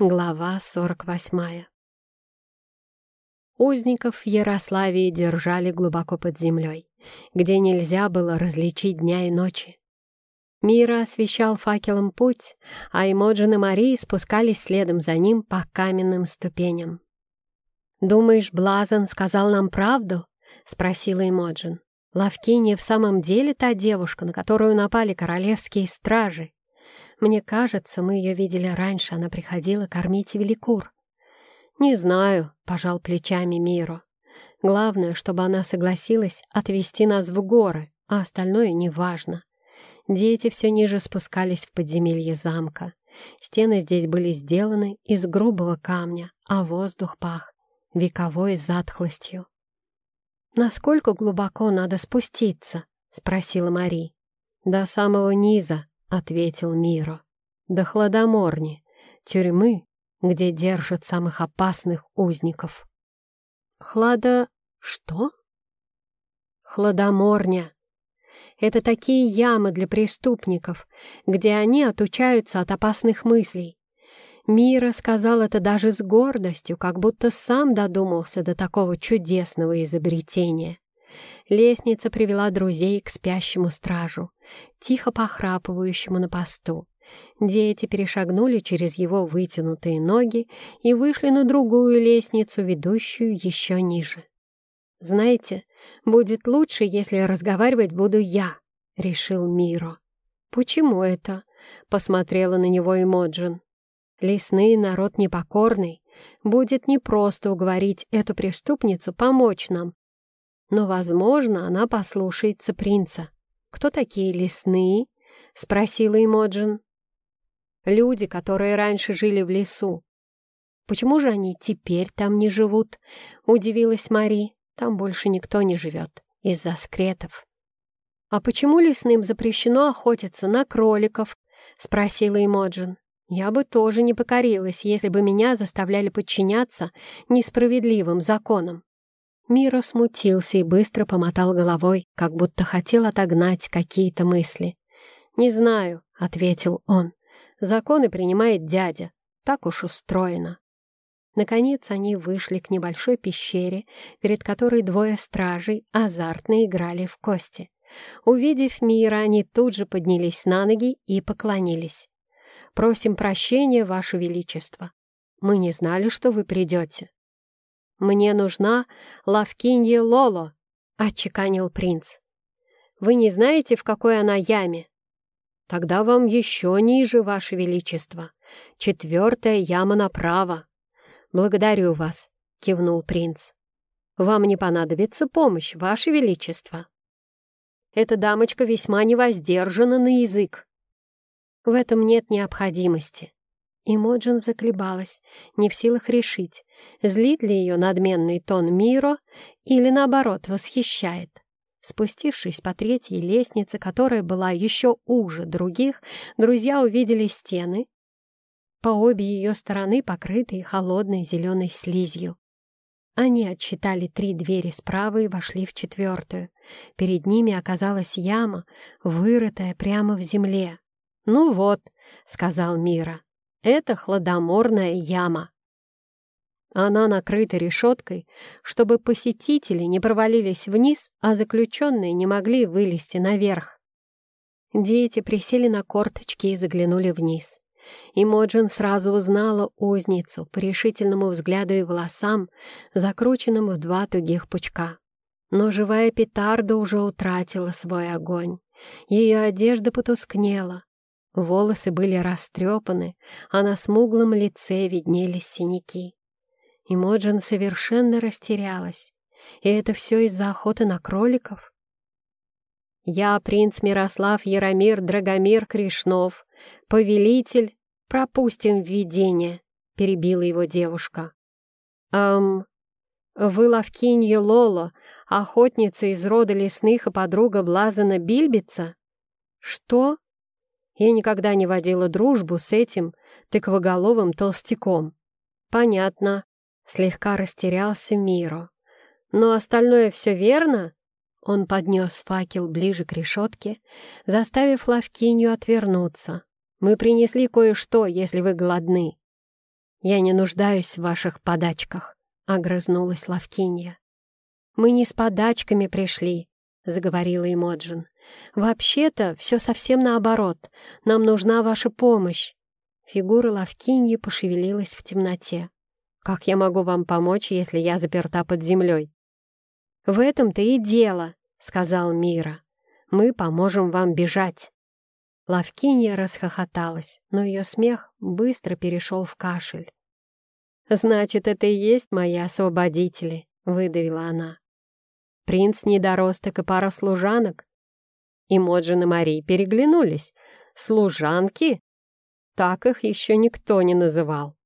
Глава сорок восьмая. Узников в Ярославии держали глубоко под землей, где нельзя было различить дня и ночи. Мира освещал факелом путь, а Эмоджин и Мария спускались следом за ним по каменным ступеням. «Думаешь, Блазан сказал нам правду?» — спросила Эмоджин. «Лавкиния в самом деле та девушка, на которую напали королевские стражи. Мне кажется, мы ее видели раньше, она приходила кормить великур». «Не знаю», — пожал плечами Миро. «Главное, чтобы она согласилась отвезти нас в горы, а остальное неважно. Дети все ниже спускались в подземелье замка. Стены здесь были сделаны из грубого камня, а воздух пах вековой затхлостью. «Насколько глубоко надо спуститься?» — спросила Мари. «До самого низа», — ответил Миро. «До хладоморни, тюрьмы, где держат самых опасных узников». «Хлада... что?» «Хладоморня. Это такие ямы для преступников, где они отучаются от опасных мыслей. Мира сказал это даже с гордостью, как будто сам додумался до такого чудесного изобретения. Лестница привела друзей к спящему стражу, тихо похрапывающему на посту. Дети перешагнули через его вытянутые ноги и вышли на другую лестницу, ведущую еще ниже. «Знаете, будет лучше, если разговаривать буду я», — решил Миро. «Почему это?» — посмотрела на него Эмоджин. Лесный народ непокорный, будет непросто уговорить эту преступницу помочь нам. Но, возможно, она послушается принца. «Кто такие лесные?» — спросила Эмоджин. «Люди, которые раньше жили в лесу». «Почему же они теперь там не живут?» — удивилась Мари. «Там больше никто не живет из-за скретов». «А почему лесным запрещено охотиться на кроликов?» — спросила Эмоджин. Я бы тоже не покорилась, если бы меня заставляли подчиняться несправедливым законам. Миро смутился и быстро помотал головой, как будто хотел отогнать какие-то мысли. «Не знаю», — ответил он. «Законы принимает дядя. Так уж устроено». Наконец они вышли к небольшой пещере, перед которой двое стражей азартно играли в кости. Увидев Мира, они тут же поднялись на ноги и поклонились. Просим прощения, Ваше Величество. Мы не знали, что вы придете. Мне нужна Лавкинья Лоло, — отчеканил принц. Вы не знаете, в какой она яме? Тогда вам еще ниже, Ваше Величество. Четвертая яма направо. Благодарю вас, — кивнул принц. Вам не понадобится помощь, Ваше Величество. Эта дамочка весьма невоздержана на язык. В этом нет необходимости. Имоджин заколебалась, не в силах решить, злит ли ее надменный тон Миро или, наоборот, восхищает. Спустившись по третьей лестнице, которая была еще уже других, друзья увидели стены, по обе ее стороны покрытые холодной зеленой слизью. Они отсчитали три двери справа и вошли в четвертую. Перед ними оказалась яма, вырытая прямо в земле. «Ну вот», — сказал Мира, — «это хладоморная яма». Она накрыта решеткой, чтобы посетители не провалились вниз, а заключенные не могли вылезти наверх. Дети присели на корточки и заглянули вниз. И Моджин сразу узнала узницу по решительному взгляду и волосам, закрученным в два тугих пучка. Но живая петарда уже утратила свой огонь. Ее одежда потускнела, Волосы были растрепаны, а на смуглом лице виднелись синяки. И Моджин совершенно растерялась. И это все из-за охоты на кроликов? «Я принц Мирослав Яромир Драгомир Кришнов, повелитель, пропустим введение», — перебила его девушка. «Эм, вы Лавкинья Лоло, охотница из рода лесных и подруга Блазана Бильбица?» «Что?» Я никогда не водила дружбу с этим тыквоголовым толстяком. Понятно. Слегка растерялся Миро. Но остальное все верно? Он поднес факел ближе к решетке, заставив Лавкинью отвернуться. «Мы принесли кое-что, если вы голодны». «Я не нуждаюсь в ваших подачках», — огрызнулась Лавкинья. «Мы не с подачками пришли», — заговорила Эмоджин. «Вообще-то все совсем наоборот. Нам нужна ваша помощь». Фигура Лавкиньи пошевелилась в темноте. «Как я могу вам помочь, если я заперта под землей?» «В этом-то и дело», — сказал Мира. «Мы поможем вам бежать». Лавкинья расхохоталась, но ее смех быстро перешел в кашель. «Значит, это и есть мои освободители», — выдавила она. «Принц недоросток и пара служанок?» И Моджин и Мари переглянулись. «Служанки?» Так их еще никто не называл.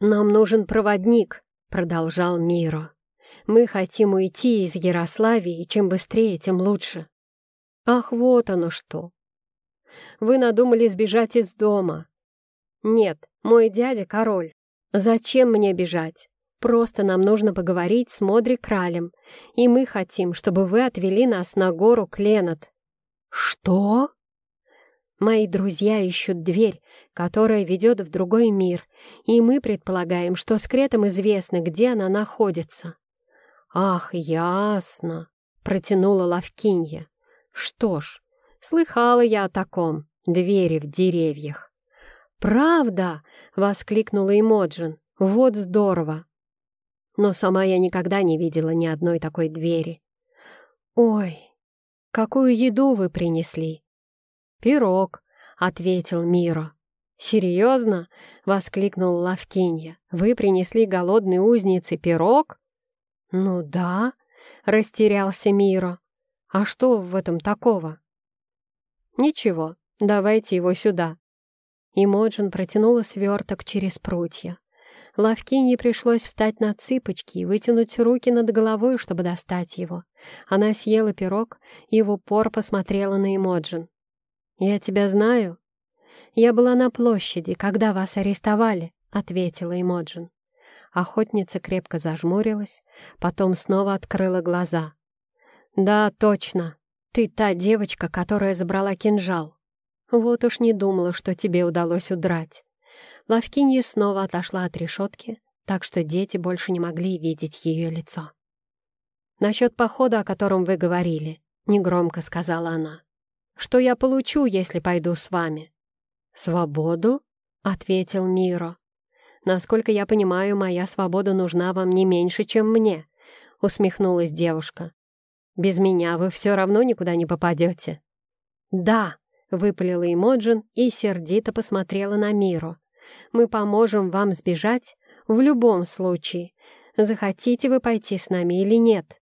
«Нам нужен проводник», — продолжал Миро. «Мы хотим уйти из Ярославии, и чем быстрее, тем лучше». «Ах, вот оно что! Вы надумали сбежать из дома». «Нет, мой дядя король. Зачем мне бежать? Просто нам нужно поговорить с Модри Кралем, и мы хотим, чтобы вы отвели нас на гору Кленот». «Что?» Мои друзья ищут дверь, которая ведет в другой мир, и мы предполагаем, что с Кретом известно, где она находится». «Ах, ясно!» — протянула Лавкинья. «Что ж, слыхала я о таком, двери в деревьях». «Правда!» — воскликнула Эмоджин. «Вот здорово!» Но сама я никогда не видела ни одной такой двери. «Ой, какую еду вы принесли?» «Пирог», — ответил Миро. «Серьезно?» — воскликнул Лавкинья. «Вы принесли голодной узнице пирог?» «Ну да», — растерялся Миро. «А что в этом такого?» «Ничего, давайте его сюда». Имоджин протянула сверток через прутья. Лавкинье пришлось встать на цыпочки и вытянуть руки над головой, чтобы достать его. Она съела пирог и в упор посмотрела на Эмоджин. «Я тебя знаю?» «Я была на площади, когда вас арестовали», — ответила Эмоджин. Охотница крепко зажмурилась, потом снова открыла глаза. «Да, точно. Ты та девочка, которая забрала кинжал. Вот уж не думала, что тебе удалось удрать». Лавкинья снова отошла от решетки, так что дети больше не могли видеть ее лицо. «Насчет похода, о котором вы говорили», — негромко сказала она. Что я получу, если пойду с вами?» «Свободу?» — ответил Миро. «Насколько я понимаю, моя свобода нужна вам не меньше, чем мне», — усмехнулась девушка. «Без меня вы все равно никуда не попадете». «Да», — выпалила Эмоджин и сердито посмотрела на Миро. «Мы поможем вам сбежать в любом случае. Захотите вы пойти с нами или нет?»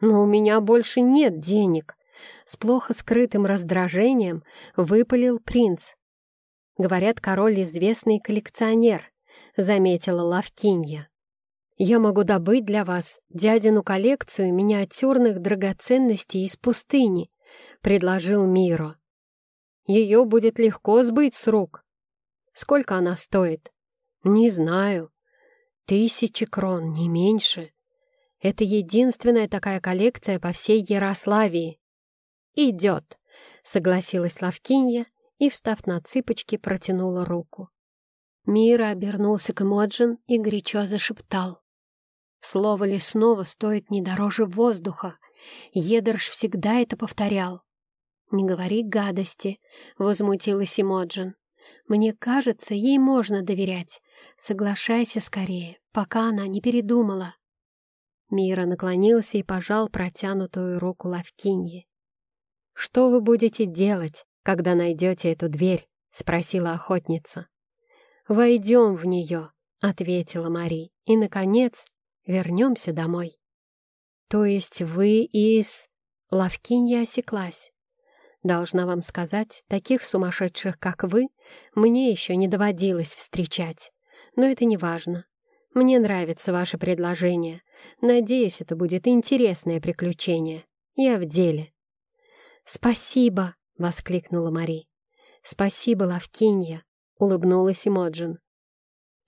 «Но у меня больше нет денег», с плохо скрытым раздражением выпалил принц. «Говорят, король известный коллекционер», — заметила Лавкинья. «Я могу добыть для вас дядину коллекцию миниатюрных драгоценностей из пустыни», — предложил Миро. «Ее будет легко сбыть с рук». «Сколько она стоит?» «Не знаю. Тысячи крон, не меньше. Это единственная такая коллекция по всей Ярославии. «Идет», — согласилась Лавкинья и, встав на цыпочки, протянула руку. Мира обернулся к Эмоджин и горячо зашептал. «Слово лесного стоит не дороже воздуха. Едерш всегда это повторял». «Не говори гадости», — возмутилась Эмоджин. «Мне кажется, ей можно доверять. Соглашайся скорее, пока она не передумала». Мира наклонился и пожал протянутую руку Лавкиньи. «Что вы будете делать, когда найдете эту дверь?» — спросила охотница. «Войдем в нее», — ответила Мари, «и, наконец, вернемся домой». «То есть вы из...» Лавкинья осеклась. «Должна вам сказать, таких сумасшедших, как вы, мне еще не доводилось встречать. Но это не важно. Мне нравится ваше предложение. Надеюсь, это будет интересное приключение. Я в деле». «Спасибо!» — воскликнула Мари. «Спасибо, Лавкинья!» — улыбнулась Эмоджин.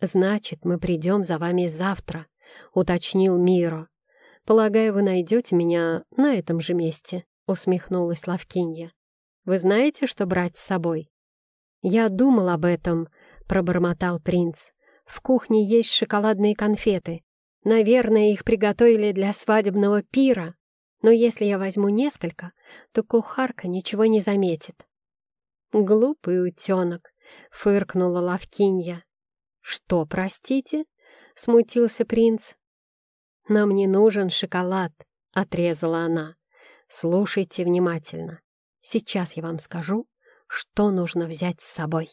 «Значит, мы придем за вами завтра», — уточнил Миро. «Полагаю, вы найдете меня на этом же месте», — усмехнулась Лавкинья. «Вы знаете, что брать с собой?» «Я думал об этом», — пробормотал принц. В кухне есть шоколадные конфеты. Наверное, их приготовили для свадебного пира. Но если я возьму несколько, то кухарка ничего не заметит. «Глупый утенок», — фыркнула Лавкинья. «Что, простите?» — смутился принц. «Нам не нужен шоколад», — отрезала она. «Слушайте внимательно. Сейчас я вам скажу, что нужно взять с собой».